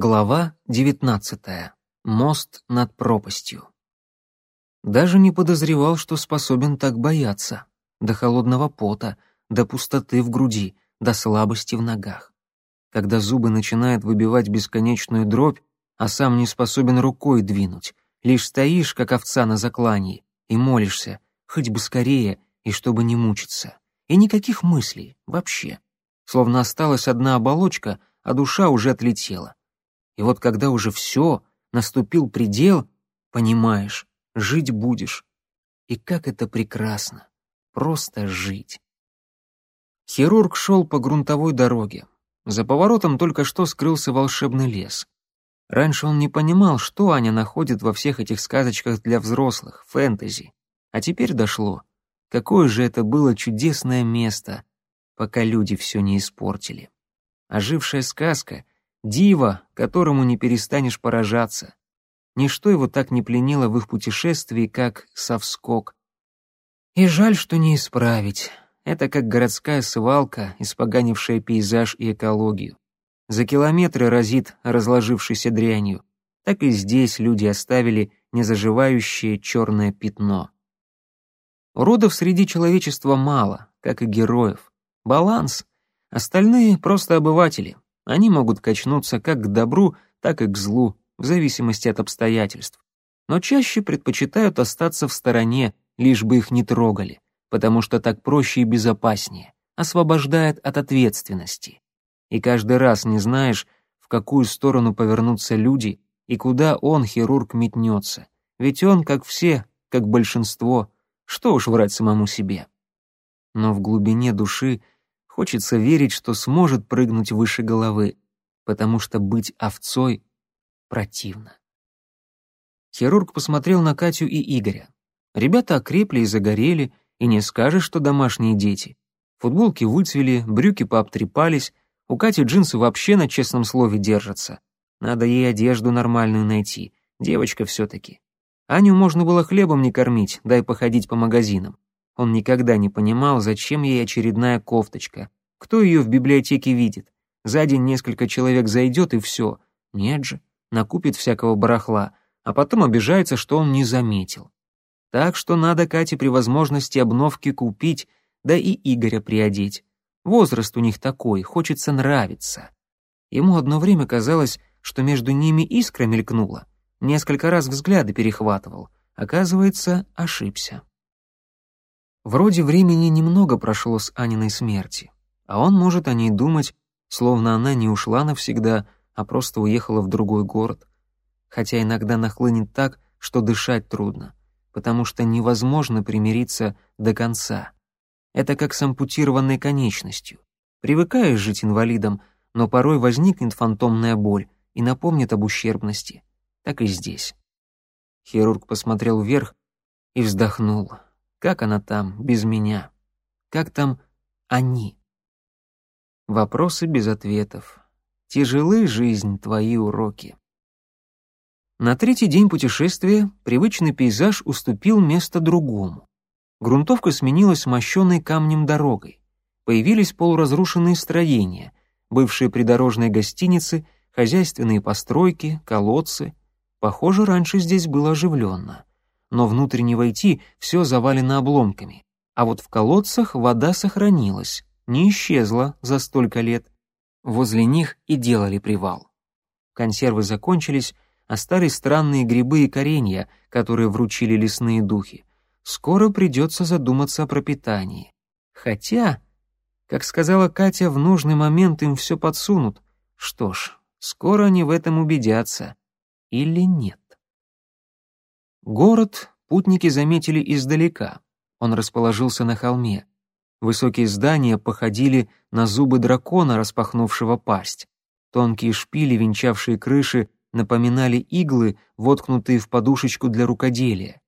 Глава 19. Мост над пропастью. Даже не подозревал, что способен так бояться. До холодного пота, до пустоты в груди, до слабости в ногах. Когда зубы начинают выбивать бесконечную дробь, а сам не способен рукой двинуть, лишь стоишь, как овца на заклании, и молишься, хоть бы скорее, и чтобы не мучиться. И никаких мыслей, вообще. Словно осталась одна оболочка, а душа уже отлетела. И вот когда уже все, наступил предел, понимаешь, жить будешь. И как это прекрасно. Просто жить. Хирург шел по грунтовой дороге. За поворотом только что скрылся волшебный лес. Раньше он не понимал, что Аня находит во всех этих сказочках для взрослых, фэнтези. А теперь дошло. Какое же это было чудесное место, пока люди все не испортили. Ожившая сказка — Диво, которому не перестанешь поражаться. Ничто его так не пленило в их путешествии, как совскок. И жаль, что не исправить. Это как городская свалка, испоганившая пейзаж и экологию. За километры разит разложившейся дрянью. Так и здесь люди оставили незаживающее черное пятно. Уродов среди человечества мало, как и героев. Баланс. Остальные — просто обыватели, они могут качнуться как к добру, так и к злу, в зависимости от обстоятельств. Но чаще предпочитают остаться в стороне, лишь бы их не трогали, потому что так проще и безопаснее, освобождает от ответственности. И каждый раз не знаешь, в какую сторону повернутся люди и куда он, хирург, метнется. Ведь он, как все, как большинство, что уж врать самому себе. Но в глубине души Хочется верить, что сможет прыгнуть выше головы, потому что быть овцой противно. Хирург посмотрел на Катю и Игоря. Ребята окрепли и загорели, и не скажешь, что домашние дети. Футболки выцвели, брюки пообтрепались, у Кати джинсы вообще на честном слове держатся. Надо ей одежду нормальную найти, девочка все-таки. Аню можно было хлебом не кормить, дай походить по магазинам. Он никогда не понимал, зачем ей очередная кофточка. Кто ее в библиотеке видит? За день несколько человек зайдет и все. Нет же, накупит всякого барахла, а потом обижается, что он не заметил. Так что надо Кате при возможности обновки купить, да и Игоря приодеть. Возраст у них такой, хочется нравиться. Ему одно время казалось, что между ними искра мелькнула. Несколько раз взгляды перехватывал. Оказывается, ошибся. Вроде времени немного прошло с Аниной смерти, а он может о ней думать, словно она не ушла навсегда, а просто уехала в другой город. Хотя иногда нахлынет так, что дышать трудно, потому что невозможно примириться до конца. Это как с ампутированной конечностью. Привыкаешь жить инвалидом, но порой возникнет фантомная боль и напомнит об ущербности. Так и здесь. Хирург посмотрел вверх и вздохнул. Как она там, без меня? Как там они? Вопросы без ответов. Тяжелы жизнь, твои уроки. На третий день путешествия привычный пейзаж уступил место другому. Грунтовка сменилась мощенной камнем дорогой. Появились полуразрушенные строения, бывшие придорожные гостиницы, хозяйственные постройки, колодцы. Похоже, раньше здесь было оживленно но внутрь не войти, все завалено обломками. А вот в колодцах вода сохранилась, не исчезла за столько лет. Возле них и делали привал. Консервы закончились, остались странные грибы и коренья, которые вручили лесные духи. Скоро придется задуматься о пропитании. Хотя, как сказала Катя, в нужный момент им все подсунут. Что ж, скоро они в этом убедятся. Или нет? Город путники заметили издалека. Он расположился на холме. Высокие здания походили на зубы дракона, распахнувшего пасть. Тонкие шпили, венчавшие крыши, напоминали иглы, воткнутые в подушечку для рукоделия.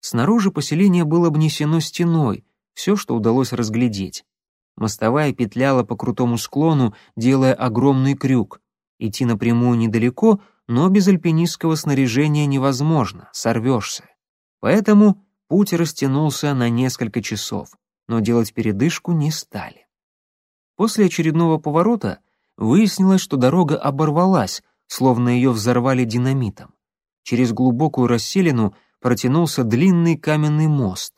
Снаружи поселение было обнесено стеной, все, что удалось разглядеть. Мостовая петляла по крутому склону, делая огромный крюк. Идти напрямую недалеко — но без альпинистского снаряжения невозможно, сорвешься. Поэтому путь растянулся на несколько часов, но делать передышку не стали. После очередного поворота выяснилось, что дорога оборвалась, словно ее взорвали динамитом. Через глубокую расселину протянулся длинный каменный мост.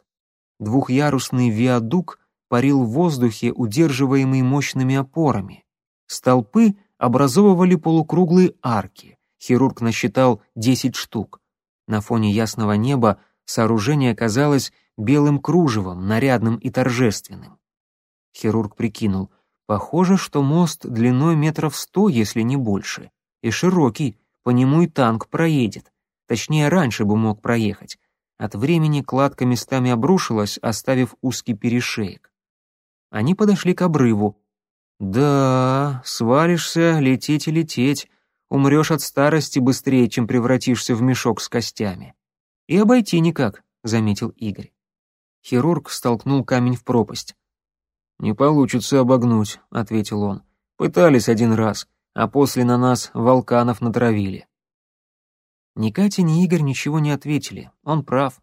Двухъярусный виадук парил в воздухе, удерживаемый мощными опорами. Столпы образовывали полукруглые арки. Хирург насчитал десять штук. На фоне ясного неба сооружение казалось белым кружевом, нарядным и торжественным. Хирург прикинул, похоже, что мост длиной метров сто, если не больше, и широкий, по нему и танк проедет. Точнее, раньше бы мог проехать. От времени кладка местами обрушилась, оставив узкий перешеек. Они подошли к обрыву. «Да, свалишься, лететь и лететь. Умрешь от старости быстрее, чем превратишься в мешок с костями. И обойти никак», — заметил Игорь. Хирург столкнул камень в пропасть. «Не получится обогнуть», — ответил он. «Пытались один раз, а после на нас волканов натравили». Ни Катя, ни Игорь ничего не ответили. Он прав.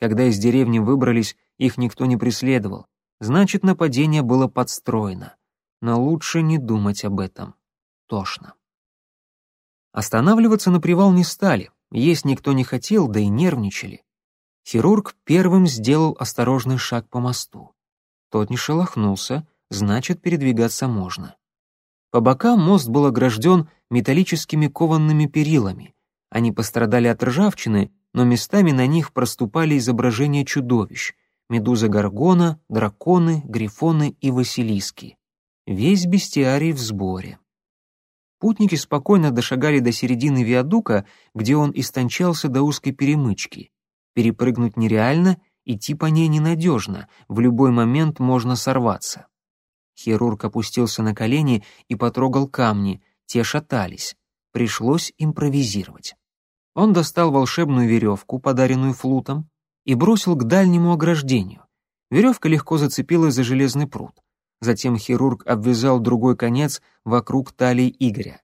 Когда из деревни выбрались, их никто не преследовал. Значит, нападение было подстроено. Но лучше не думать об этом. Тошно. Останавливаться на привал не стали. Есть никто не хотел, да и нервничали. Хирург первым сделал осторожный шаг по мосту. Тот не шелохнулся, значит, передвигаться можно. По бокам мост был огражден металлическими кованными перилами. Они пострадали от ржавчины, но местами на них проступали изображения чудовищ — медуза Гаргона, драконы, грифоны и василиски. Весь бестиарий в сборе. Путники спокойно дошагали до середины виадука, где он истончался до узкой перемычки. Перепрыгнуть нереально, идти по ней ненадежно, в любой момент можно сорваться. Хирург опустился на колени и потрогал камни, те шатались. Пришлось импровизировать. Он достал волшебную веревку, подаренную флутом, и бросил к дальнему ограждению. Веревка легко зацепилась за железный пруд. Затем хирург обвязал другой конец вокруг талии Игоря.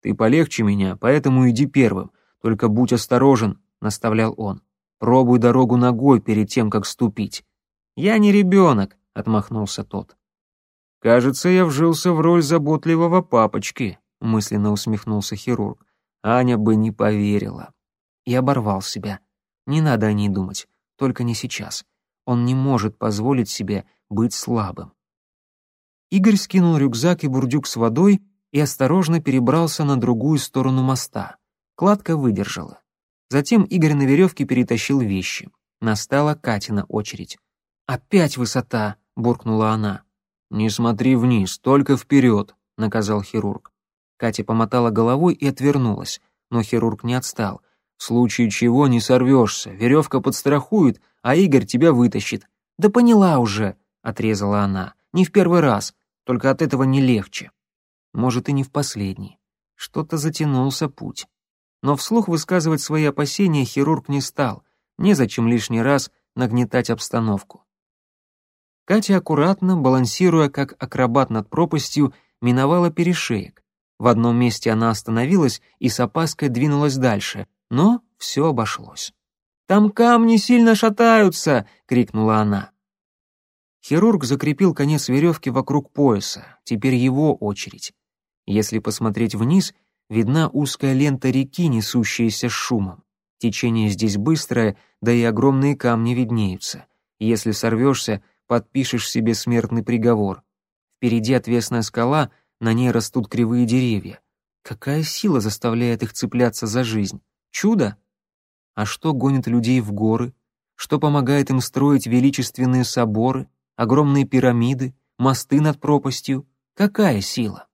«Ты полегче меня, поэтому иди первым. Только будь осторожен», — наставлял он. «Пробуй дорогу ногой перед тем, как ступить». «Я не ребенок», — отмахнулся тот. «Кажется, я вжился в роль заботливого папочки», — мысленно усмехнулся хирург. Аня бы не поверила. И оборвал себя. Не надо о ней думать, только не сейчас. Он не может позволить себе быть слабым. Игорь скинул рюкзак и бурдюк с водой и осторожно перебрался на другую сторону моста. Кладка выдержала. Затем Игорь на веревке перетащил вещи. Настала Катина очередь. «Опять высота!» — буркнула она. «Не смотри вниз, только вперед», — наказал хирург. Катя помотала головой и отвернулась, но хирург не отстал. «В случае чего не сорвешься, веревка подстрахует, а Игорь тебя вытащит». «Да поняла уже», — отрезала она. «Не в первый раз, только от этого не легче». Может, и не в последний. Что-то затянулся путь. Но вслух высказывать свои опасения хирург не стал. Незачем лишний раз нагнетать обстановку. Катя аккуратно, балансируя как акробат над пропастью, миновала перешеек. В одном месте она остановилась и с опаской двинулась дальше, но все обошлось. «Там камни сильно шатаются!» — крикнула она. Хирург закрепил конец веревки вокруг пояса, теперь его очередь. Если посмотреть вниз, видна узкая лента реки, несущаяся с шумом. Течение здесь быстрое, да и огромные камни виднеются. Если сорвешься, подпишешь себе смертный приговор. Впереди отвесная скала — на ней растут кривые деревья. Какая сила заставляет их цепляться за жизнь? Чудо? А что гонит людей в горы? Что помогает им строить величественные соборы, огромные пирамиды, мосты над пропастью? Какая сила?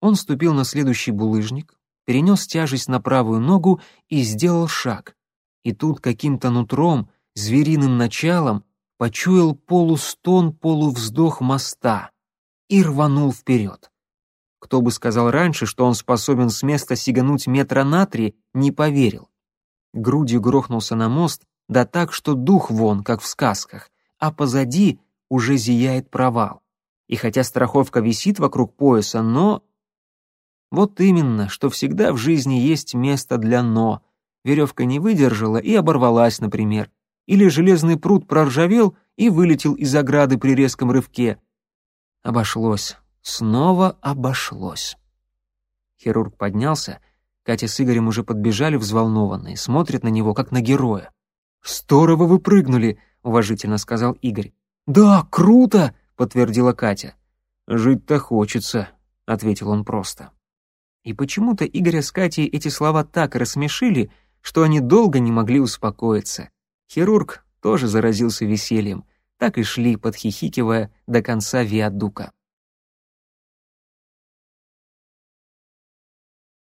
Он ступил на следующий булыжник, перенес тяжесть на правую ногу и сделал шаг. И тут каким-то нутром, звериным началом, почуял полустон, полувздох моста и рванул вперед. Кто бы сказал раньше, что он способен с места сигануть метра на три, не поверил. Грудью грохнулся на мост, да так, что дух вон, как в сказках, а позади уже зияет провал. И хотя страховка висит вокруг пояса, но... Вот именно, что всегда в жизни есть место для «но». Веревка не выдержала и оборвалась, например. Или железный пруд проржавел и вылетел из ограды при резком рывке. Обошлось. Снова обошлось. Хирург поднялся. Катя с Игорем уже подбежали взволнованные, смотрят на него, как на героя. «Здорово вы прыгнули», — уважительно сказал Игорь. «Да, круто», — подтвердила Катя. «Жить-то хочется», — ответил он просто. И почему-то Игоря с Катей эти слова так рассмешили, что они долго не могли успокоиться. Хирург тоже заразился весельем, так и шли, подхихикивая, до конца виадука.